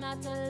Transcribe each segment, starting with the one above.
closer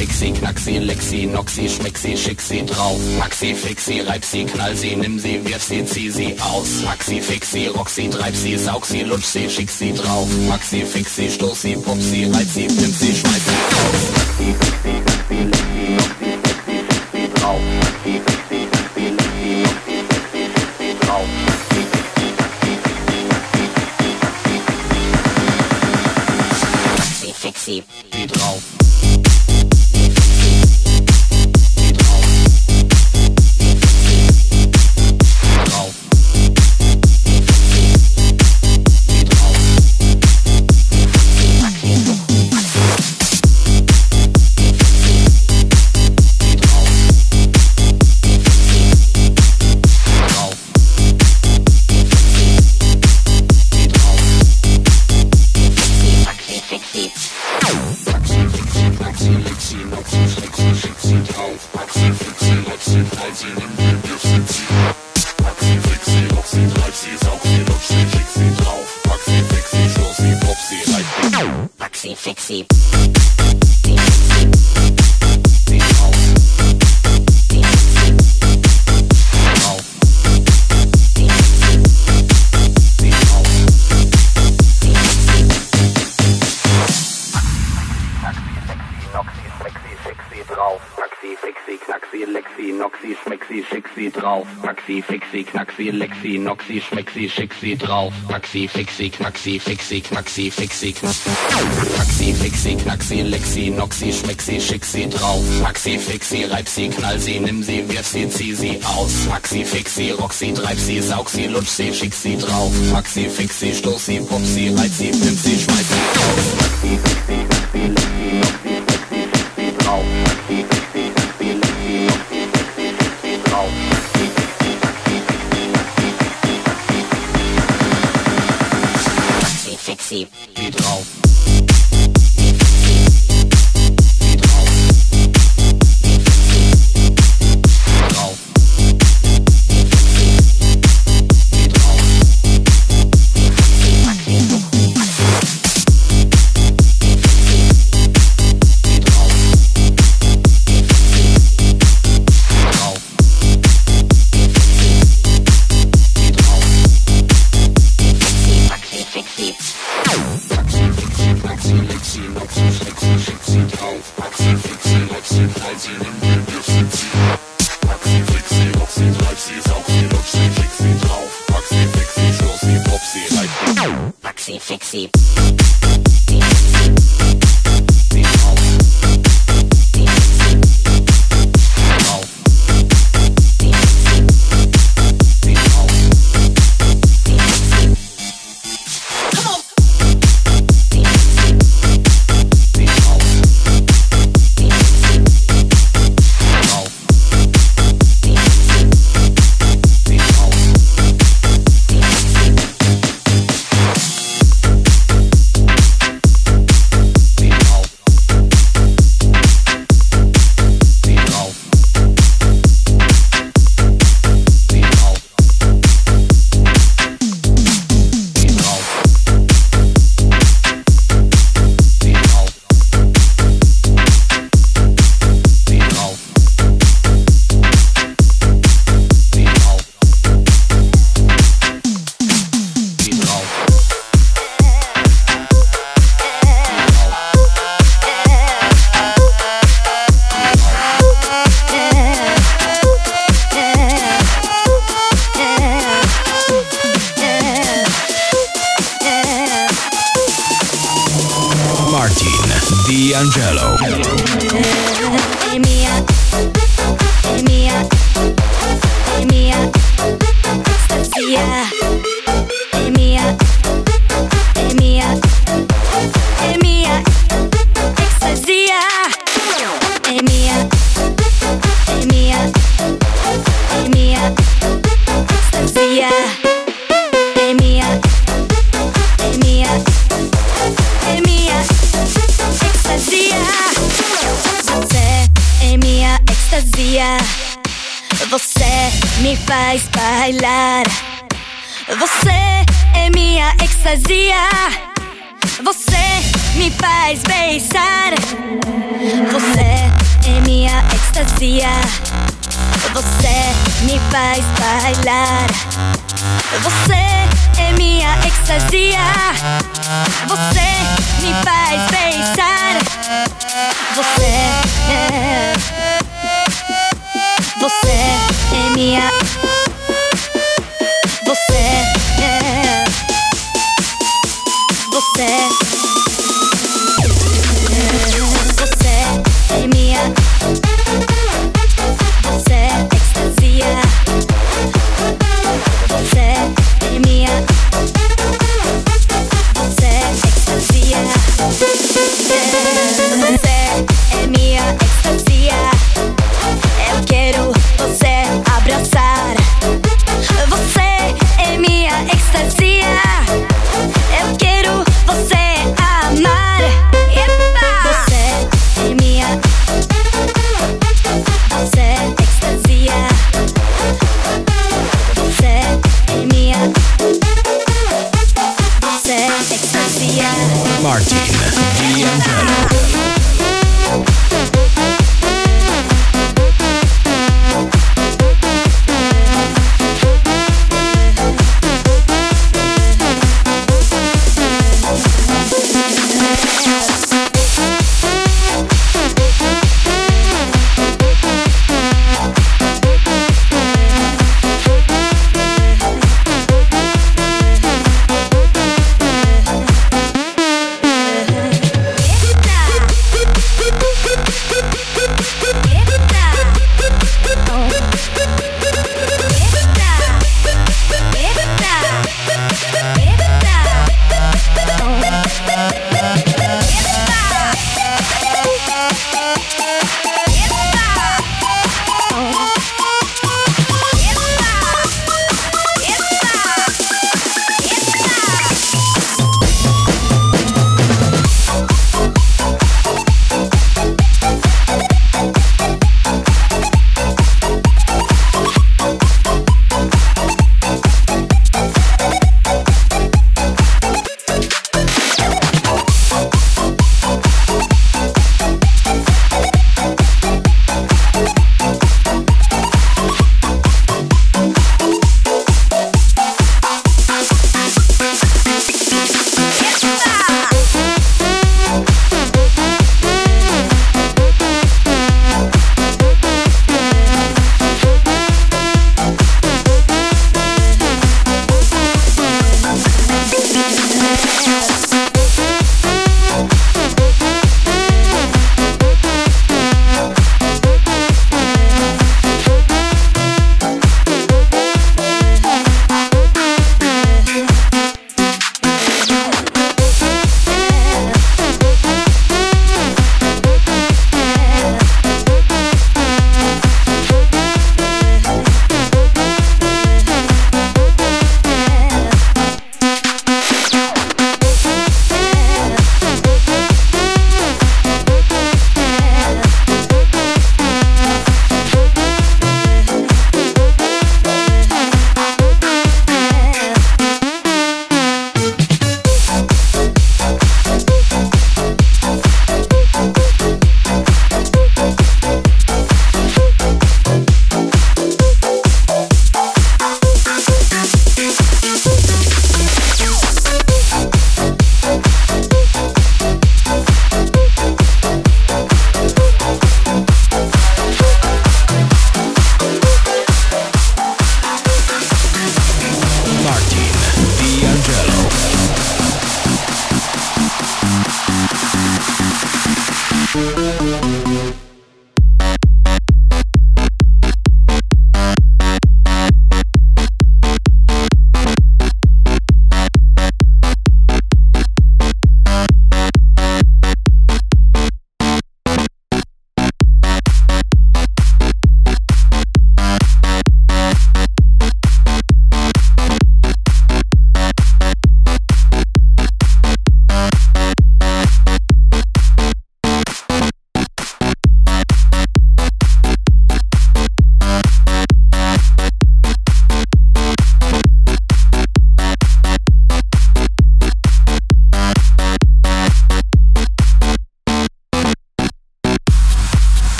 Fixi, Knacksi, Lexi, Noxi, Schmexi, Schicksi drauf. Maxi, Fixi, Reibsi, Knallsi, Nimmsi, Wirfsi, Ziehsi aus. Maxi, Fixi, Roxi, Treibsi, Saugsi, Lutschsi, Schicksi drauf. Maxi, Fixi, Stoßsi, Popsi, pop sie, Schmeißsi aus. Maxi, Fixi, Knaxi, Lexi, Noxi, Schmexi, Schixi drauf. Maxi, Fixi, Knaxi, Fixi, Knaxi, Fixi, Knaxi. Maxi, Fixi, Knaxi, Lexi, Noxi, Schmexi, Schixi drauf. Maxi, Fixi, Reibsi, Knallsi, knall sie, nimm sie, wirf sie, zieh sie aus. Maxi, Fixi, rock sie, treib sie, saug sie, lutsch sie, schick sie drauf. Maxi, Fixi, stoß sie, pop sie, reiz sie, pimp schmeiß sie aus. Maxi, Fixi, Knaxi, Lexi, Você me faz bailar. Você é minha extasia. Você me faz beijar. Você é minha extasia. Você me faz bailar. Você é minha extasia. Você me faz beijar. Você é. Você é minha. Você é. Você.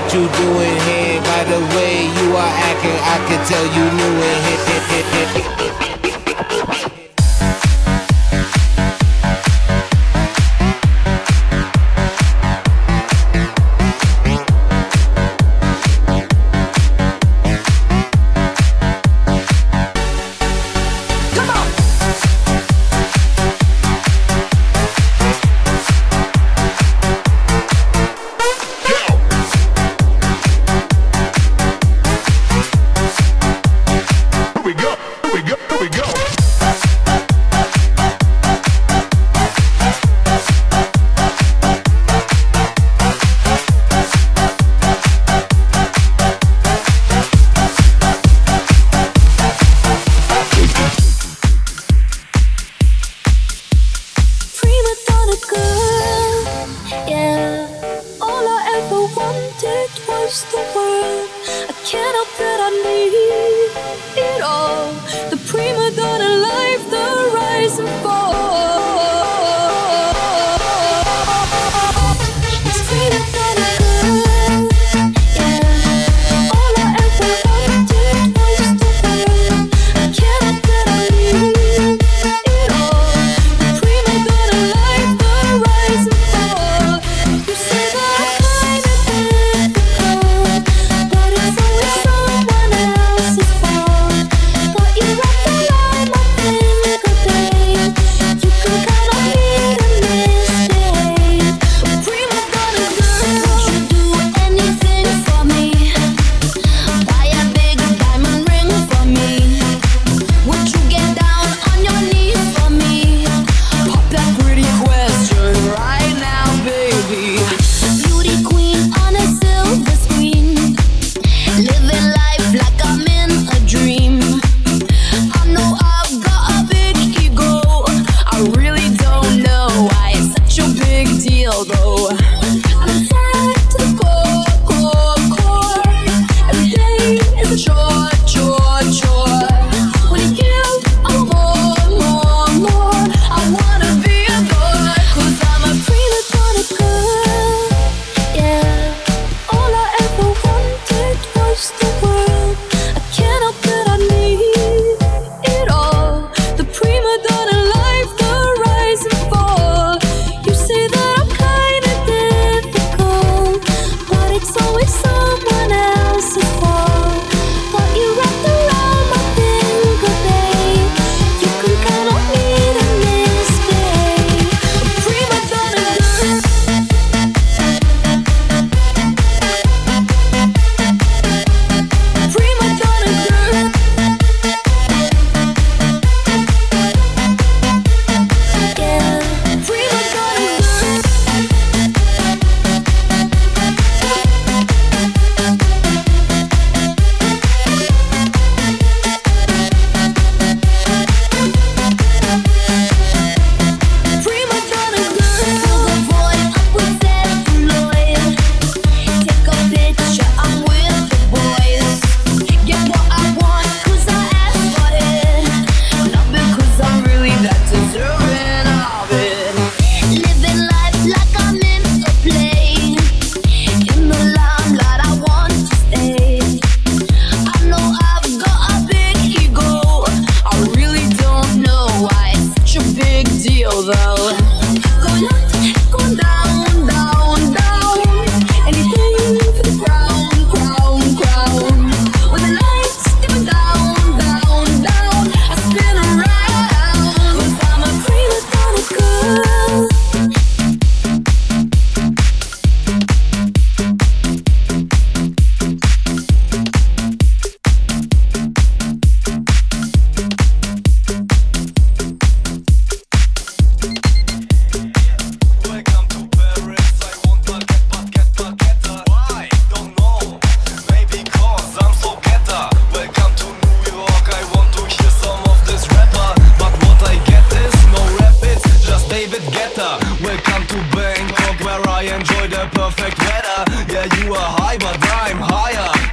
what you doing here. By the way you are acting, I can tell you knew it.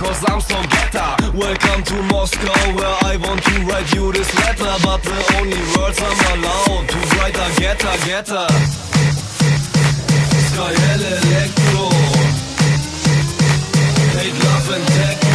cause I'm so ghetto Welcome to Moscow where I want to write you this letter. But the only words I'm allowed to write are ghetto, ghetto Sky Electro. Hate, love and tech.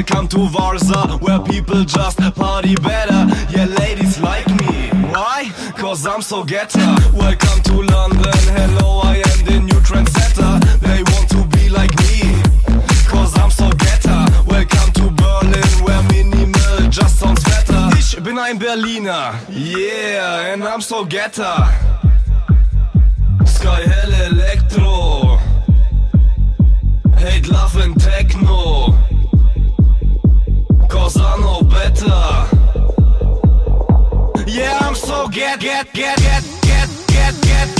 Welcome to Warsaw, where people just party better. Yeah, ladies like me. Why? Cause I'm so getter. Welcome to London, hello, I am the new trendsetter. They want to be like me, cause I'm so getter. Welcome to Berlin, where minimal just sounds better. Ich bin ein Berliner, yeah, and I'm so getter. Sky Hell Electro, Hate Love and Techno. Yeah, I'm so get, get, get, get, get, get, get.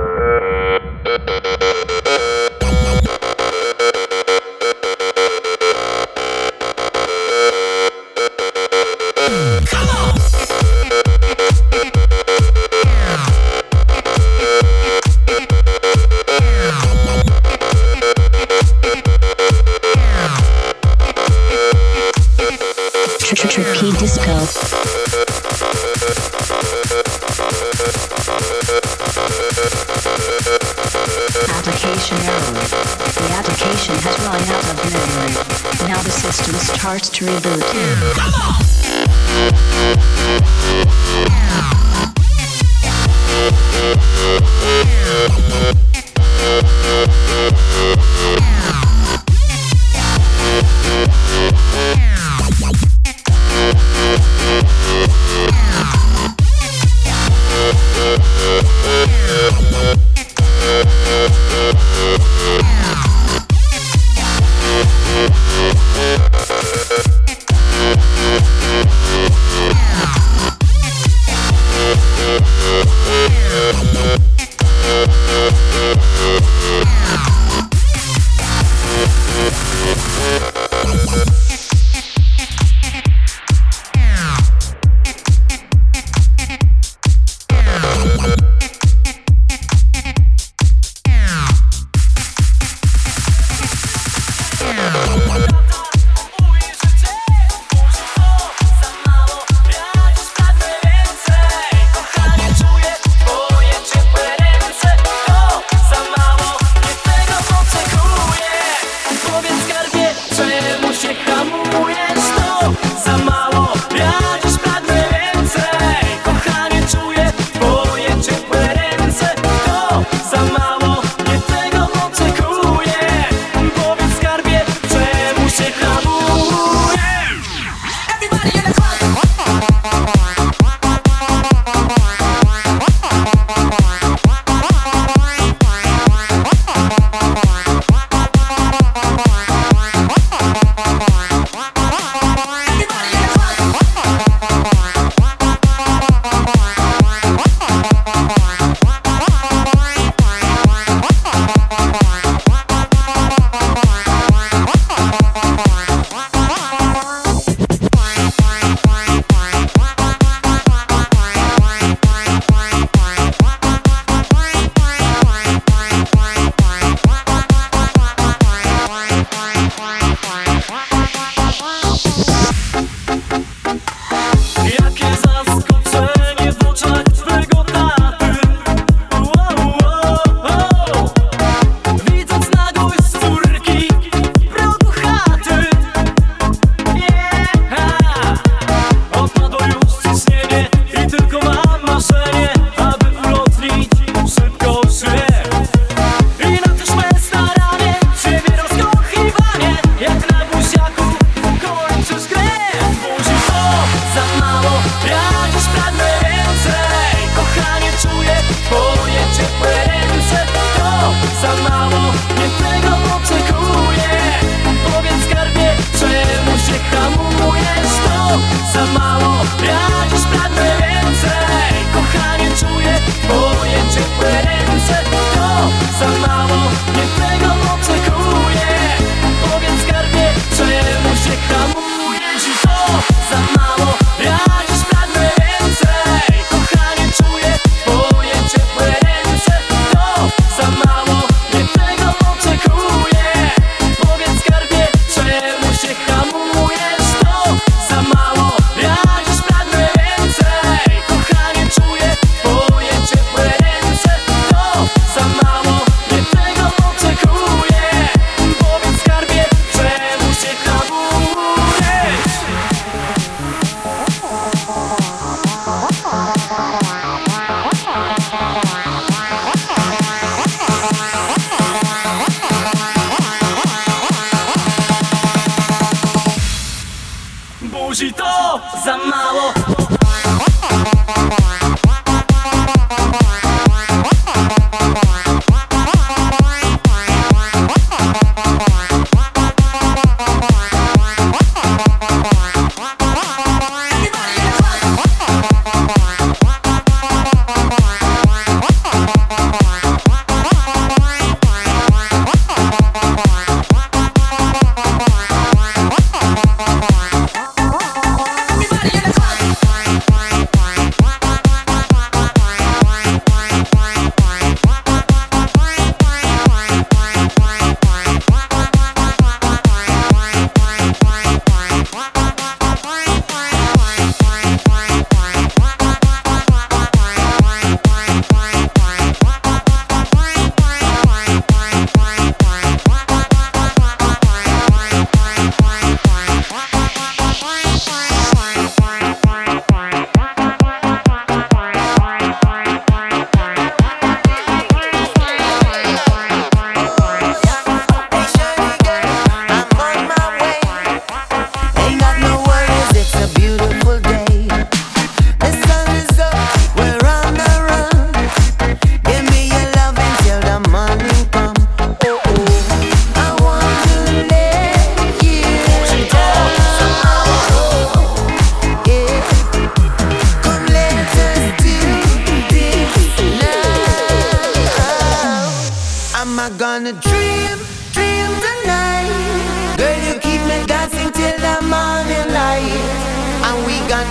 starts to reboot. Jakie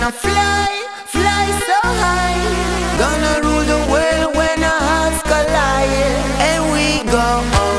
gonna fly, fly so high. Gonna rule the world when our hearts collide. And we go on.